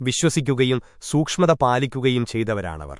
വിശ്വസിക്കുകയും സൂക്ഷ്മത പാലിക്കുകയും ചെയ്തവരാണവർ.